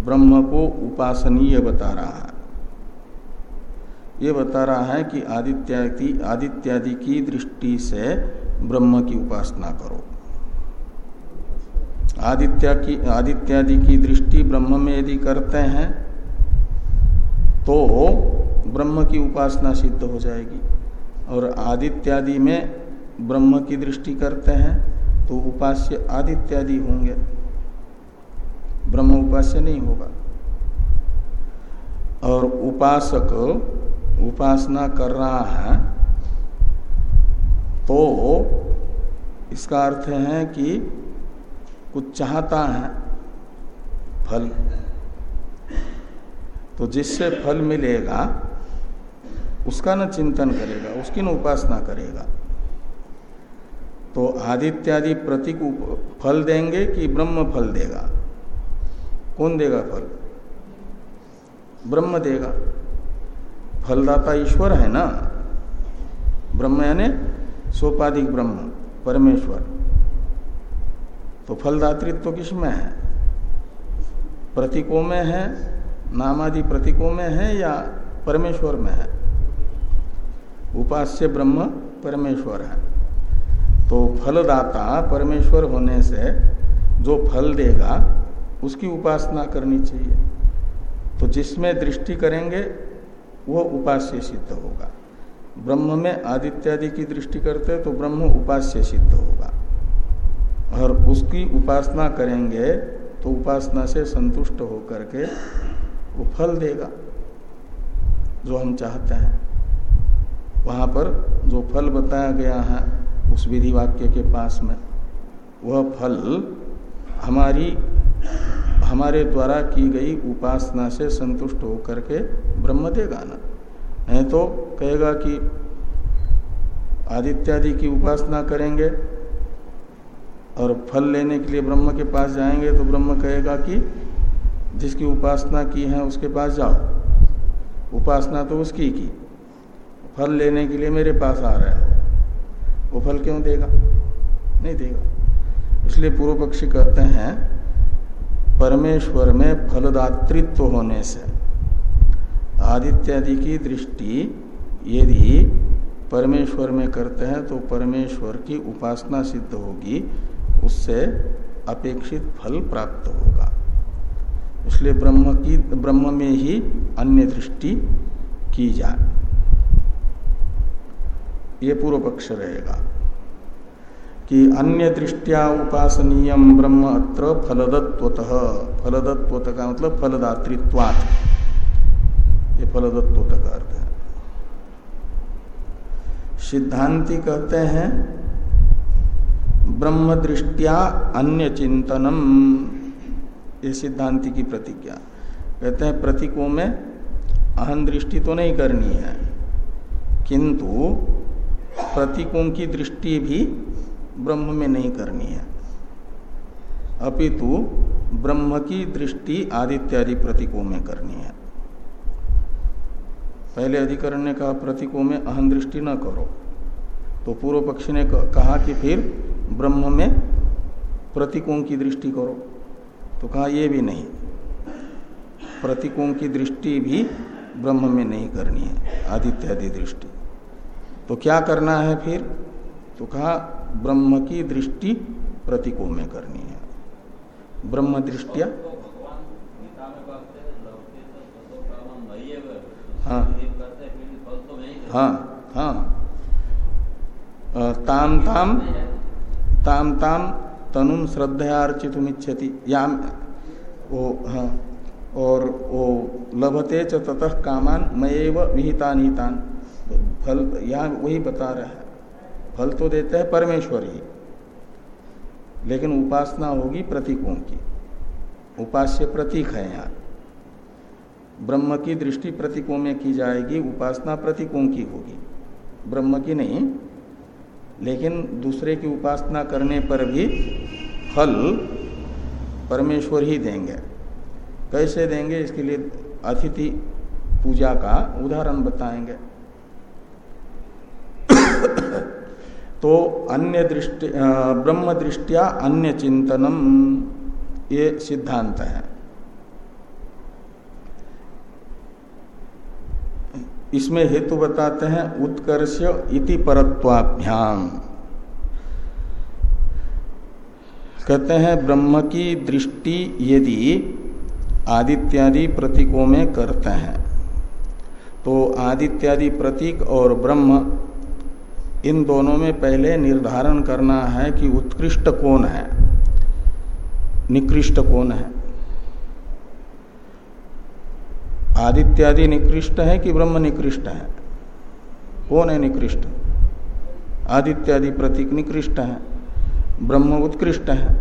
ब्रह्म को उपासनीय बता रहा है ये बता रहा है कि आदित्यादि आदित्यादि की दृष्टि से ब्रह्म की उपासना करो। आदित्य की, आदित्यादि की दृष्टि ब्रह्म में यदि करते हैं तो ब्रह्म की उपासना सिद्ध हो जाएगी। और आदित्यादि में ब्रह्म की दृष्टि करते हैं तो उपास्य आदित्यादि होंगे। ब्रह्म उपास्य नहीं होगा। और उपासक उपासना कर रहा है तो इसका अर्थ है कि कुछ चाहता है, फल। तो जिससे फल मिलेगा, उसका न चिंतन करेगा, उसकी न उपासना करेगा। तो आदित्यादि प्रतीक फल देंगे कि ब्रह्म फल देगा? कौन देगा फल? ब्रह्म देगा। फलदाता ईश्वर है ना? ब्रह्म यानी सोपाधिक ब्रह्म, परमेश्वर। तो फलदातृत्व तो किसमें है? प्रतीकों में है, नामादि प्रतीकों में है या परमेश्वर में है? उपास्य ब्रह्म परमेश्वर है। तो फलदाता परमेश्वर होने से जो फल देगा, उसकी उपासना करनी चाहिए। तो जिसमें दृष्टि करेंगे, वो उपास्य सिद्ध होगा। ब्रह्म में आदित्यादि की दृष्टि करते तो ब्रह्म उपास्य सिद्ध होगा। और उसकी उपासना करेंगे तो उपासना से संतुष्ट होकर के वो फल देगा, जो हम चाहते हैं। वहाँ पर जो फल बताया गया है उस विधि वाक्य के पास में, वह फल हमारी, हमारे द्वारा की गई उपासना से संतुष्ट होकर के ब्रह्म देगा ना। नहीं तो कहेगा कि आदित्यादि की उपासना करेंगे और फल लेने के लिए ब्रह्म के पास जाएँगे तो ब्रह्म कहेगा कि जिसकी उपासना की है उसके पास जाओ। उपासना तो उसकी की। फल लेने के लिए मेरे पास आ रहे हो। वो फल क्यों देगा? नहीं देगा। इसलिए पूर्व पक्षी कहते हैं, परमेश्वर में फलदातृत्व होने से आदित्यादि की दृष्टि यदि परमेश्वर में करते हैं तो परमेश्वर की उपासना सिद्ध होगी। उससे अपेक्षित फल प्राप्त होगा। इसलिए ब्रह्म की, ब्रह्म में ही अन्य दृष्टि की जाए। ये पूर्व पक्ष रहेगा कि अन्य दृष्टिया उपासनीय ब्रह्म अत्र फलदत्वत फलदत्वत का मतलब फलदातृत्वात्। ये फलदत्वत का अर्थ है। सिद्धांति कहते हैं ब्रह्म दृष्टिया अन्य चिंतनम ये सिद्धांति की प्रतिज्ञा। कहते हैं, प्रतीकों में अहम दृष्टि तो नहीं करनी है, किंतु प्रतीकों की दृष्टि भी ब्रह्म में नहीं करनी है। अपितु ब्रह्म की दृष्टि आदित्यादि प्रतीकों में करनी है। पहले अधिकरण ने कहा, प्रतीकों में अहम दृष्टि न करो। तो पूर्व पक्षी ने कहा कि फिर ब्रह्म में प्रतीकों की दृष्टि करो। तो कहा यह भी नहीं। प्रतीकों की दृष्टि भी ब्रह्म में नहीं करनी है, आदित्यादि दृष्टि। तो क्या करना है फिर? तो कहा, ब्रह्म की दृष्टि प्रतीकों में करनी है। ब्रह्म दृष्टिया हाँ। हाँ हाँ। ताम ताम। ताम ताम तनुम श्रद्धयार्चितुमिच्छति। या वो हाँ और वो लभते च ततः कामान, मयेव विहिता निहितान फल, यहाँ वही बता रहा है। फल तो देते हैं परमेश्वर ही। लेकिन उपासना होगी प्रतीकों की। उपास्य प्रतीक है यहाँ। ब्रह्म की दृष्टि प्रतीकों में की जाएगी, उपासना प्रतीकों की होगी। ब्रह्म की नहीं लेकिन दूसरे की उपासना करने पर भी फल परमेश्वर ही देंगे। कैसे देंगे? इसके लिए अतिथि पूजा का उदाहरण बताएँगे। <coughs> तो अन्य दृष्टि ब्रह्म दृष्टिया अन्य चिंतनम, ये सिद्धांत है। इसमें हेतु बताते हैं उत्कर्ष इति परत्वाभ्याम। कहते हैं, ब्रह्म की दृष्टि यदि आदित्यादि प्रतीकों में करते हैं तो आदित्यादि प्रतीक और ब्रह्म इन दोनों में पहले निर्धारण करना है कि उत्कृष्ट कौन है, निकृष्ट कौन है। आदित्यादि निकृष्ट है कि ब्रह्म निकृष्ट है? कौन है निकृष्ट? आदित्यादि प्रतीक निकृष्ट है, ब्रह्म उत्कृष्ट है।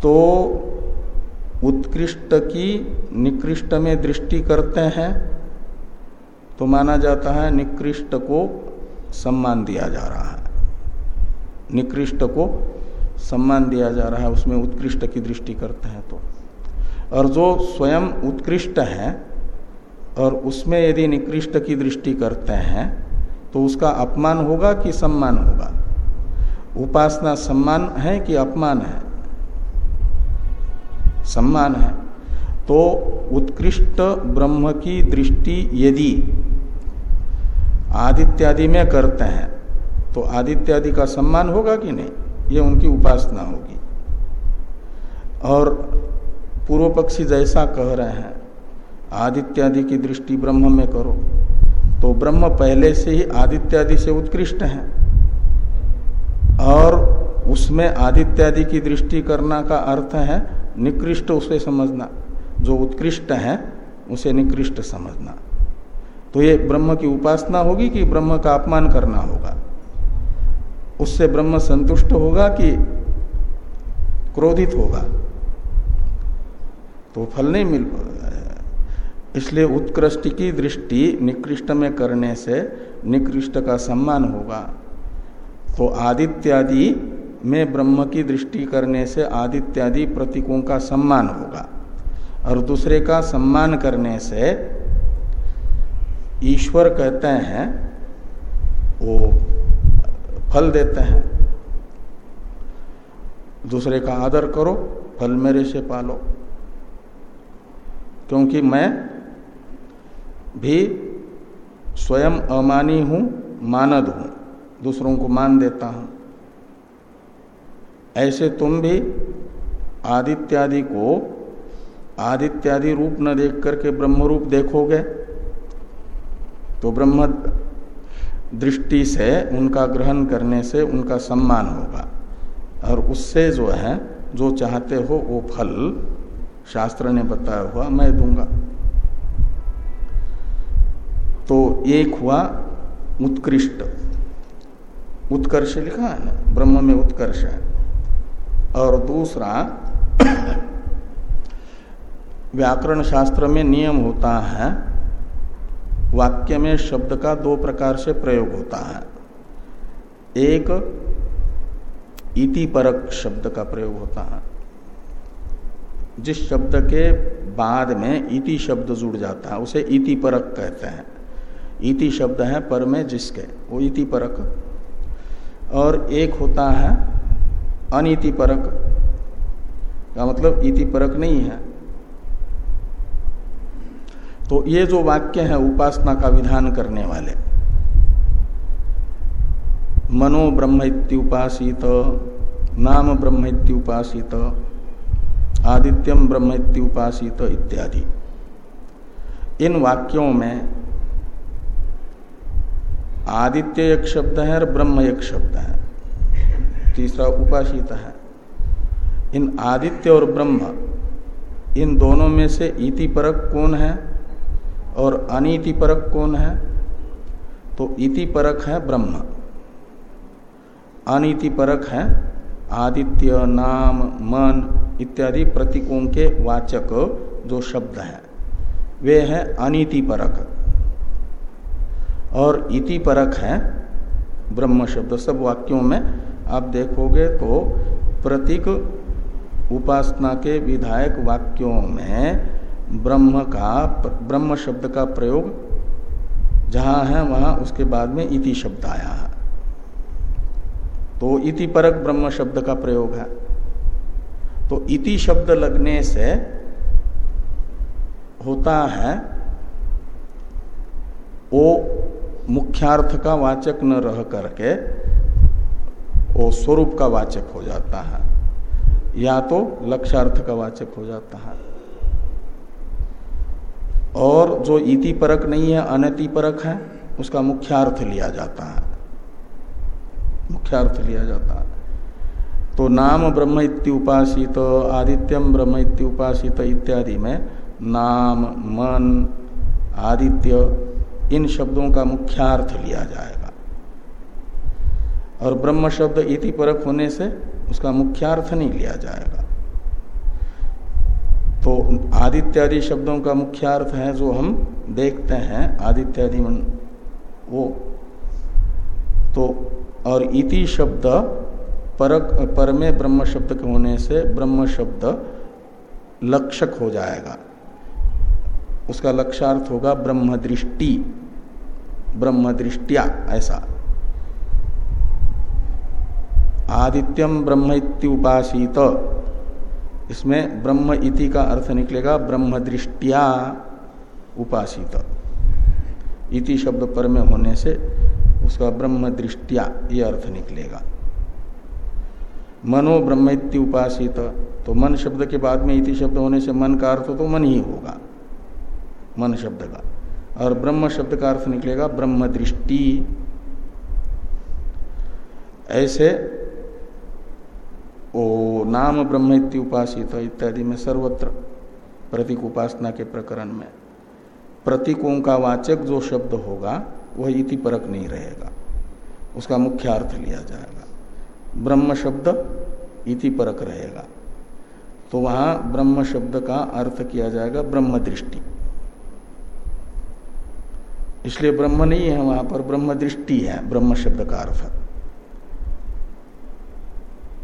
तो उत्कृष्ट की निकृष्ट में दृष्टि करते हैं तो माना जाता है निकृष्ट को सम्मान दिया जा रहा है। निकृष्ट को सम्मान दिया जा रहा है, उसमें उत्कृष्ट की दृष्टि करते हैं तो। और जो स्वयं उत्कृष्ट है और उसमें यदि निकृष्ट की दृष्टि करते हैं तो उसका अपमान होगा कि सम्मान होगा? उपासना सम्मान है कि अपमान है? सम्मान है। तो उत्कृष्ट ब्रह्म की दृष्टि यदि आदित्यादि में करते हैं तो आदित्यादि का सम्मान होगा कि नहीं? ये उनकी उपासना होगी। और पूर्व पक्षी जैसा कह रहे हैं, आदित्यादि की दृष्टि ब्रह्म में करो। तो ब्रह्म पहले से ही आदित्यादि से उत्कृष्ट है। और उसमें आदित्यादि की दृष्टि करना का अर्थ है निकृष्ट उसे समझना। जो उत्कृष्ट है, उसे निकृष्ट समझना। तो ये ब्रह्म की उपासना होगी कि ब्रह्म का अपमान करना होगा। उससे ब्रह्म संतुष्ट होगा कि क्रोधित होगा। तो फल नहीं मिल इसलिए उत्कृष्ट की दृष्टि निकृष्ट में करने से निकृष्ट का सम्मान होगा। तो आदित्यादि में ब्रह्म की दृष्टि करने से आदित्यादि प्रतीकों का सम्मान होगा। और दूसरे का सम्मान करने से ईश्वर कहते हैं, वो फल देते हैं। दूसरे का आदर करो, फल मेरे से पालो। क्योंकि मैं भी स्वयं अमानी हूँ, मानद हूँ, दूसरों को मान देता हूँ। ऐसे तुम भी आदित्यादि को आदित्यादि रूप न देख करके ब्रह्म रूप देखोगे तो ब्रह्म दृष्टि से उनका ग्रहण करने से उनका सम्मान होगा। और उससे जो है, जो चाहते हो वो फल शास्त्र ने बताया हुआ, मैं दूँगा। तो एक हुआ उत्कृष्ट। उत्कर्ष लिखा है ना? ब्रह्म में उत्कर्ष है। और दूसरा, <coughs> व्याकरण शास्त्र में नियम होता है, वाक्य में शब्द का दो प्रकार से प्रयोग होता है। एक इति परक शब्द का प्रयोग होता है। जिस शब्द के बाद में इति शब्द जुड़ जाता है, उसे इति परक कहते हैं। इति शब्द है पर में जिसके, वो इति परक। और एक होता है अनिति परक। का मतलब इति परक नहीं है। तो ये जो वाक्य है, उपासना का विधान करने वाले। मनो ब्रह्म इत्युपासित, नाम ब्रह्म इत्युपासित। आदित्यम ब्रह्म इत्युपासित इत्यादि। इन वाक्यों में आदित्य एक शब्द है और ब्रह्म एक शब्द है। तीसरा उपासित है। इन आदित्य और ब्रह्म, इन दोनों में से इति परक कौन है और अनिति परक कौन है? तो इति परक है ब्रह्म। अनिति परक है आदित्य, नाम, मन इत्यादि प्रतीकों के वाचक जो शब्द हैं। वे हैं अनिति परक और इति परक है ब्रह्म शब्द। सब वाक्यों में आप देखोगे तो प्रतीक उपासना के विधायक वाक्यों में ब्रह्म का, ब्रह्म शब्द का प्रयोग जहाँ है, वहाँ उसके बाद में इति शब्द आया है। तो इति परक ब्रह्म शब्द का प्रयोग है। तो इति शब्द लगने से होता है वो मुख्यार्थ का वाचक न रह करके वो स्वरूप का वाचक हो जाता है, या तो लक्ष्यार्थ का वाचक हो जाता है। और जो इति परक नहीं है, अनति परक है, उसका मुख्यार्थ लिया जाता है। मुख्यार्थ लिया जाता है। तो नाम ब्रह्म इत्युपासित आदित्यम ब्रह्म इत्युपासित इत्यादि में नाम, मन, आदित्य, इन शब्दों का मुख्यार्थ लिया जाएगा। और ब्रह्म शब्द इति परक होने से उसका मुख्यार्थ नहीं लिया जाएगा। तो आदित्यादि शब्दों का मुख्यार्थ है जो हम देखते हैं, आदित्यादि वो। तो और इति शब्द परक पर में ब्रह्म शब्द के होने से ब्रह्म शब्द लक्षक हो जाएगा। उसका लक्षार्थ होगा ब्रह्म दृष्टि, ब्रह्म दृष्टिया, ऐसा। आदित्यम ब्रह्म इत्युपासित इसमें ब्रह्म इति का अर्थ निकलेगा ब्रह्म दृष्टिया उपासित। इति शब्द पर में होने से उसका ब्रह्म दृष्टिया ये अर्थ निकलेगा। मनो ब्रह्म उपासित। तो मन शब्द के बाद में इति शब्द होने से मन का अर्थ तो मन ही होगा। मन शब्द का। और ब्रह्म शब्द का अर्थ निकलेगा ब्रह्म दृष्टि। ऐसे ओ नाम ब्रह्म उपासित इत्यादि में सर्वत्र प्रतीक उपासना के प्रकरण में प्रतीकों का वाचक जो शब्द होगा, वह इति परक नहीं रहेगा। उसका मुख्य अर्थ लिया जाएगा। ब्रह्म शब्द इति परक रहेगा। तो वहाँ ब्रह्म शब्द का अर्थ किया जाएगा ब्रह्म दृष्टि इसलिए ब्रह्म नहीं है वहाँ पर ब्रह्म दृष्टि है ब्रह्म शब्द का अर्थ।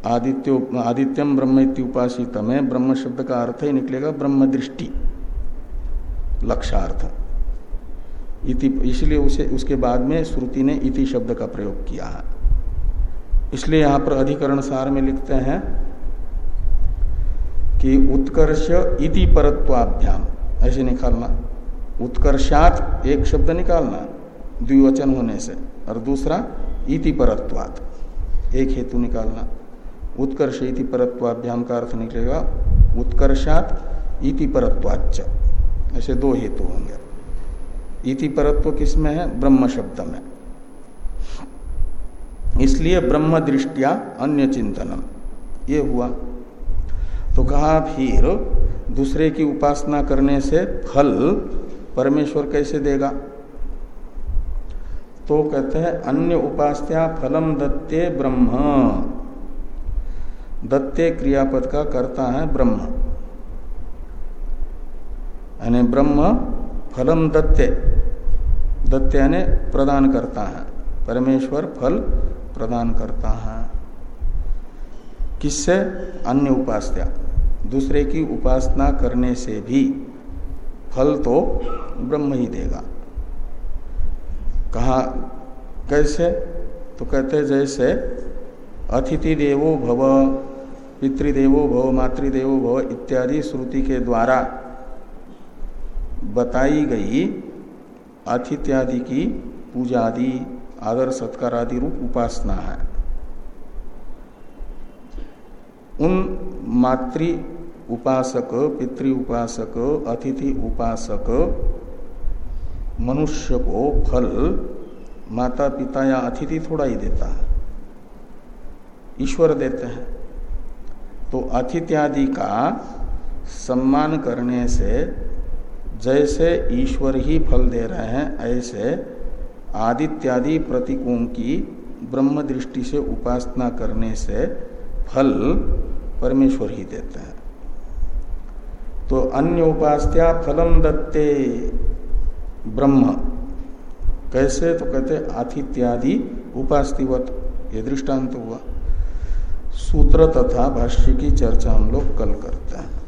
आदित्यो आदित्यम ब्रह्म उपासित में ब्रह्म शब्द का अर्थ ही निकलेगा ब्रह्म दृष्टि लक्षार्थ। इति, इसलिए उसे, उसके बाद में श्रुति ने इति शब्द का प्रयोग किया है। इसलिए यहाँ पर अधिकरण सार में लिखते हैं कि उत्कर्ष इति परत्वाभ्याम। ऐसे निकालना। उत्कर्षात एक शब्द निकालना, द्विवचन होने से। और दूसरा, इति परत्वात। एक हेतु निकालना। उत्कर्ष इति परत्वाभ्याम का अर्थ निकलेगा, उत्कर्षात इति परत्वाच ऐसे दो हेतु होंगे। इति परत्व किसमें है? ब्रह्म शब्द में। इसलिए ब्रह्म दृष्टिया अन्य चिंतनम ये हुआ। तो कहा फिर, दूसरे की उपासना करने से फल परमेश्वर कैसे देगा? तो कहते हैं, अन्य उपास्या फलम दत्ते ब्रह्म। दत्ते क्रियापद का करता है ब्रह्म। यानी ब्रह्म फलम दत्ते। दत्ते यानी प्रदान करता है। परमेश्वर फल प्रदान करता है। किससे? अन्य उपास्या। दूसरे की उपासना करने से भी फल तो ब्रह्म ही देगा। कहा, कैसे? तो कहते जैसे अतिथि देवो भव, पितृदेवो भव, मातृदेवो भव इत्यादि श्रुति के द्वारा बताई गई अतिथ्यादि की पूजा आदि आदर सत्कार आदि रूप उपासना है। उन मातृ उपासक, पितृ उपासक, अतिथि उपासक, मनुष्य को फल माता पिता या अतिथि थोड़ा ही देता है। ईश्वर देते हैं। तो अतिथ्यादि का सम्मान करने से जैसे ईश्वर ही फल दे रहे हैं, ऐसे आदित्यादि प्रतीकों की ब्रह्म दृष्टि से उपासना करने से फल परमेश्वर ही देते हैं। तो अन्य उपास्या फलम दत्ते ब्रह्म। कैसे? तो कहते आतिथ्यादि उपास्तिवत। ये दृष्टांत हुआ। सूत्र तथा भाष्य की चर्चा हम लोग कल करते हैं।